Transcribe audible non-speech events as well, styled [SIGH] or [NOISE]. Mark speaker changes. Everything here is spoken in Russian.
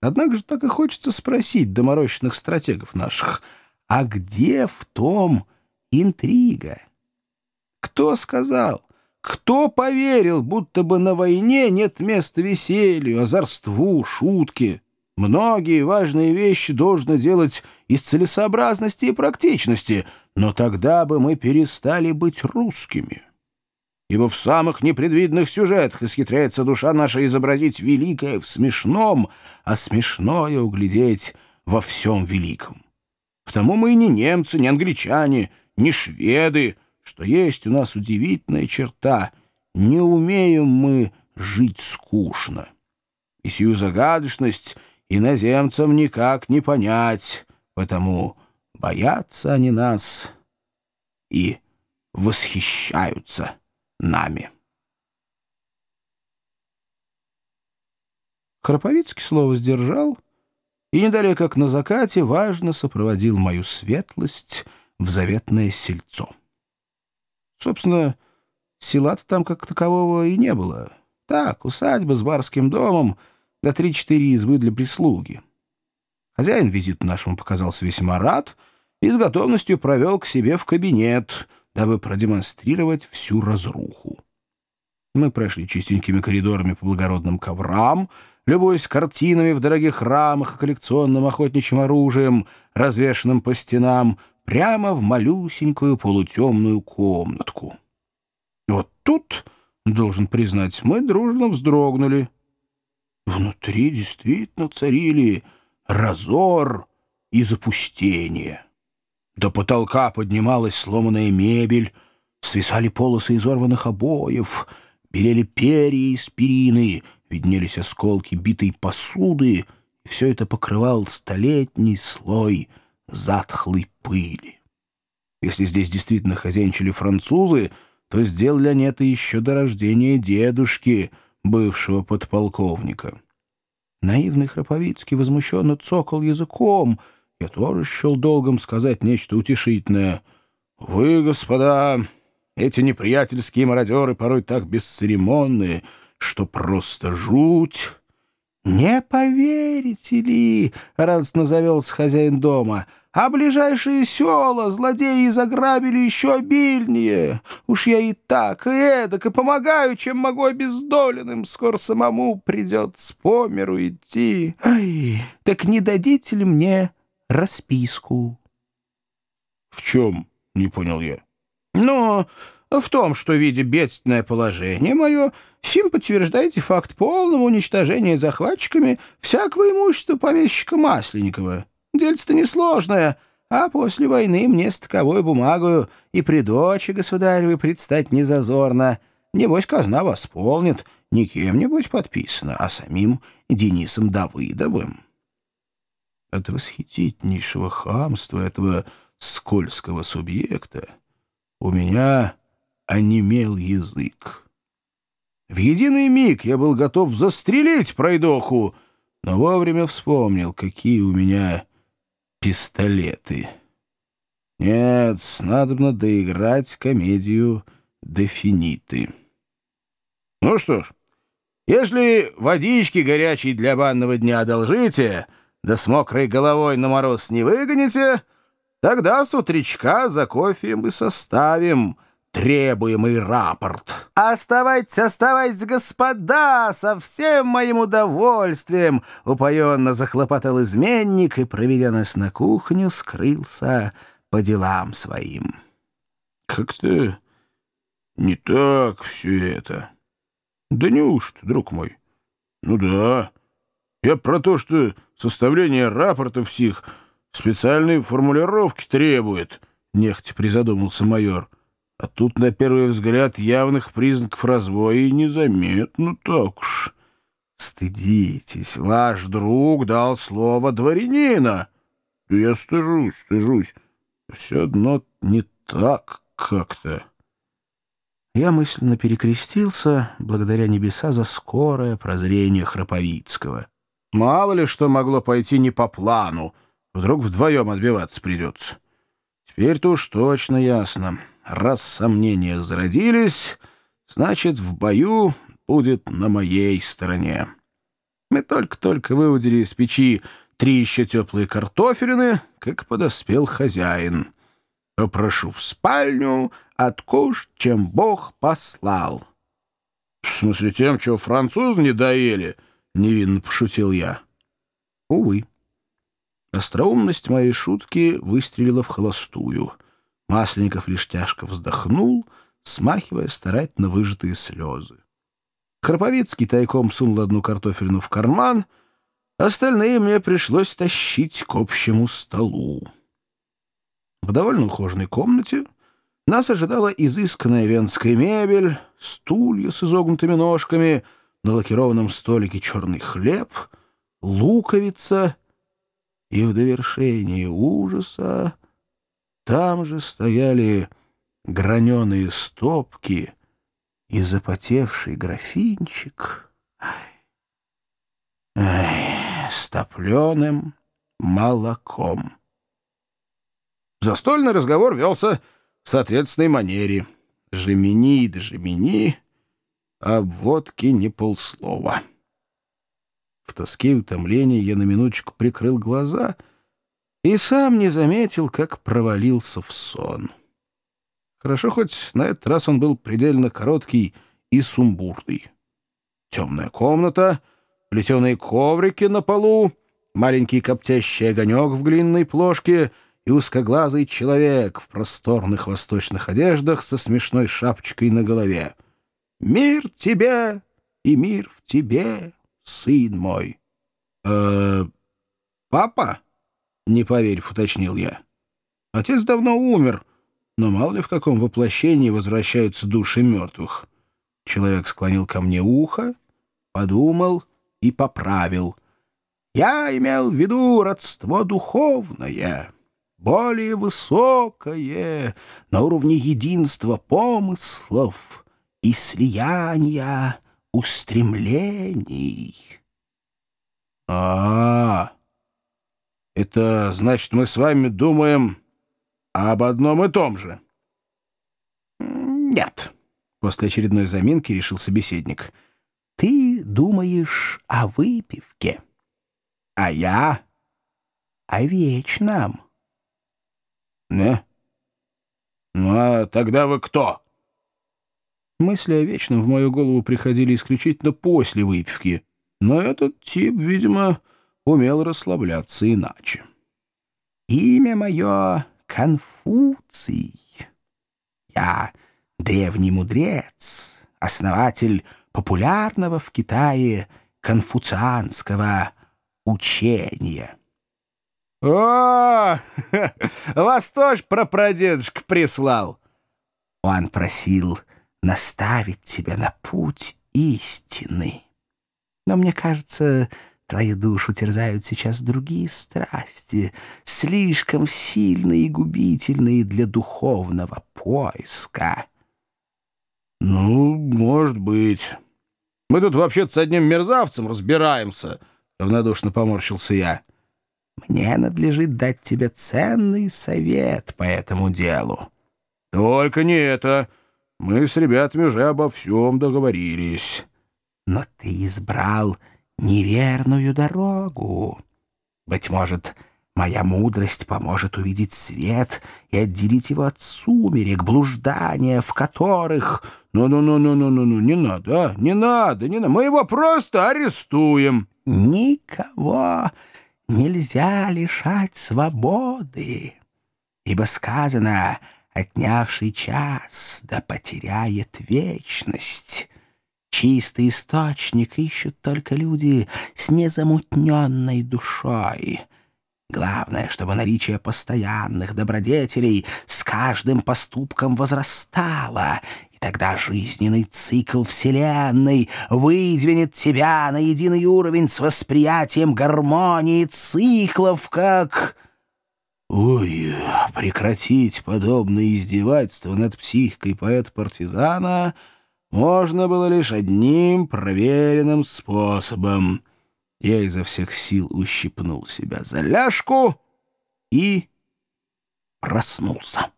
Speaker 1: Однако же так и хочется спросить доморощенных стратегов наших, а где в том интрига? Кто сказал, кто поверил, будто бы на войне нет места веселью, озорству, шутке? Многие важные вещи должно делать из целесообразности и практичности, но тогда бы мы перестали быть русскими. Ибо в самых непредвиденных сюжетах исхитряется душа наша изобразить великое в смешном, а смешное углядеть во всем великом. Потому мы и не немцы, не англичане, не шведы, что есть у нас удивительная черта — не умеем мы жить скучно. И сию загадочность иноземцам никак не понять, потому боятся они нас и восхищаются нами. Храповицкий слово сдержал и, недалеко как на закате, важно сопроводил мою светлость в заветное сельцо. Собственно, села-то там как такового и не было. Так, усадьба с барским домом — да три-четыре избы для прислуги. Хозяин визиту нашему показался весьма рад и с готовностью провел к себе в кабинет, дабы продемонстрировать всю разруху. Мы прошли чистенькими коридорами по благородным коврам, любуясь картинами в дорогих рамах и коллекционным охотничьим оружием, развешенным по стенам, прямо в малюсенькую полутемную комнатку. Вот тут, должен признать, мы дружно вздрогнули — Внутри действительно царили разор и запустение. До потолка поднималась сломанная мебель, свисали полосы изорванных обоев, белели перья из перины, виднелись осколки битой посуды, и все это покрывал столетний слой затхлой пыли. Если здесь действительно хозяйничали французы, то сделали они это еще до рождения дедушки — бывшего подполковника. Наивный Храповицкий возмущенно цокал языком. Я тоже счел долгом сказать нечто утешительное. «Вы, господа, эти неприятельские мародеры порой так бесцеремонны, что просто жуть». «Не поверите ли?» — радостно завелся хозяин дома — а ближайшие села злодеи заграбили еще обильнее. Уж я и так, и эдак, и помогаю, чем могу обездоленным. Скоро самому придется по миру идти. Ай, так не дадите ли мне расписку? — В чем? — не понял я. — Ну, в том, что, видя бедственное положение мое, сим подтверждаете факт полного уничтожения захватчиками всякого имущества помещика Масленникова. Дельце-то несложное, а после войны мне с таковой бумагою и при дочи государевой предстать не зазорно. Небось, казна восполнит, не кем-нибудь подписано, а самим Денисом Давыдовым. От восхитительнейшего хамства этого скользкого субъекта у меня онемел язык. В единый миг я был готов застрелить пройдоху, но вовремя вспомнил, какие у меня пистолеты. Нет, надобно доиграть комедию «Дефиниты». Ну что ж, если водички горячей для банного дня одолжите, да с мокрой головой на мороз не выгоните, тогда с утречка за кофе мы составим требуемый рапорт. «Оставайтесь, оставайтесь, господа, со всем моим удовольствием!» Упоенно захлопотал изменник и, проведя нас на кухню, скрылся по делам своим. «Как-то не так все это». «Да неужто, друг мой?» «Ну да. Я про то, что составление рапортов всех специальной формулировки требует», — нехотя призадумался майор. А тут, на первый взгляд, явных признаков развоя незаметно так уж. Стыдитесь, ваш друг дал слово дворянина. Да я стыжусь, стыжусь. Все одно не так как-то. Я мысленно перекрестился, благодаря небеса за скорое прозрение Храповицкого. Мало ли что могло пойти не по плану. Вдруг вдвоем отбиваться придется. Теперь-то уж точно ясно. Раз сомнения зародились, значит, в бою будет на моей стороне. Мы только-только выудили из печи три еще теплые картофелины, как подоспел хозяин. Попрошу в спальню, откуш, чем Бог послал. — В смысле тем, что французы не доели? — невинно пошутил я. Увы. Остроумность моей шутки выстрелила в холостую. Масленников лишь тяжко вздохнул, смахивая старательно выжатые слезы. Храповицкий тайком сунул одну картофелину в карман, остальные мне пришлось тащить к общему столу. В довольно ухоженной комнате нас ожидала изысканная венская мебель, стулья с изогнутыми ножками, на лакированном столике черный хлеб, луковица, и в довершении ужаса там же стояли граненые стопки и запотевший графинчик с топленым молоком. Застольный разговор велся в соответственной манере. Жемини да жемини, а об водке не полслова. В тоске и утомлении я на минуточку прикрыл глаза и сам не заметил, как провалился в сон. Хорошо, хоть на этот раз он был предельно короткий и сумбурный. Темная комната, плетеные коврики на полу, маленький коптящий огонек в глиняной плошке и узкоглазый человек в просторных восточных одеждах со смешной шапочкой на голове. «Мир тебе и мир в тебе, сын мой». «Э, папа?» — не поверив, уточнил я. «Отец давно умер» но мало ли в каком воплощении возвращаются души мертвых. Человек склонил ко мне ухо, подумал и поправил. Я имел в виду родство духовное, более высокое, на уровне единства помыслов и слияния устремлений. А, -а, -а это значит, мы с вами думаем об одном и том же.
Speaker 2: Нет, после очередной заминки решил собеседник. Ты думаешь о выпивке, а я о вечном.
Speaker 1: Не? Ну а тогда вы кто? Мысли о вечном в мою голову приходили исключительно после выпивки, но этот тип, видимо, умел расслабляться иначе.
Speaker 2: Имя мое Конфуций. Я древний мудрец, основатель популярного в Китае конфуцианского учения.
Speaker 1: — О, [LAUGHS] вас тоже прапрадедушка прислал.
Speaker 2: Он просил наставить тебя на путь истины. Но мне кажется, Твою душу терзают сейчас другие страсти, слишком сильные и губительные для духовного поиска.
Speaker 1: — Ну, может быть. Мы тут вообще-то с одним мерзавцем разбираемся, — равнодушно поморщился я.
Speaker 2: — Мне надлежит дать тебе ценный совет по этому делу.
Speaker 1: — Только не это. Мы с ребятами уже обо всем договорились.
Speaker 2: — Но ты избрал неверную дорогу. Быть может, моя мудрость поможет увидеть свет и отделить его от сумерек, блуждания, в которых...
Speaker 1: Ну-ну-ну-ну-ну-ну, не надо, а? Не надо, не надо. Мы его просто арестуем.
Speaker 2: Никого нельзя лишать свободы, ибо сказано «отнявший час да потеряет вечность». Чистый источник ищут только люди с незамутненной душой. Главное, чтобы наличие постоянных добродетелей с каждым поступком возрастало, и тогда жизненный цикл Вселенной выдвинет тебя на единый уровень с восприятием гармонии циклов, как...
Speaker 1: Ой, прекратить подобное издевательство над психикой поэта-партизана — можно было лишь одним проверенным способом. Я изо всех сил ущипнул себя за ляжку и проснулся.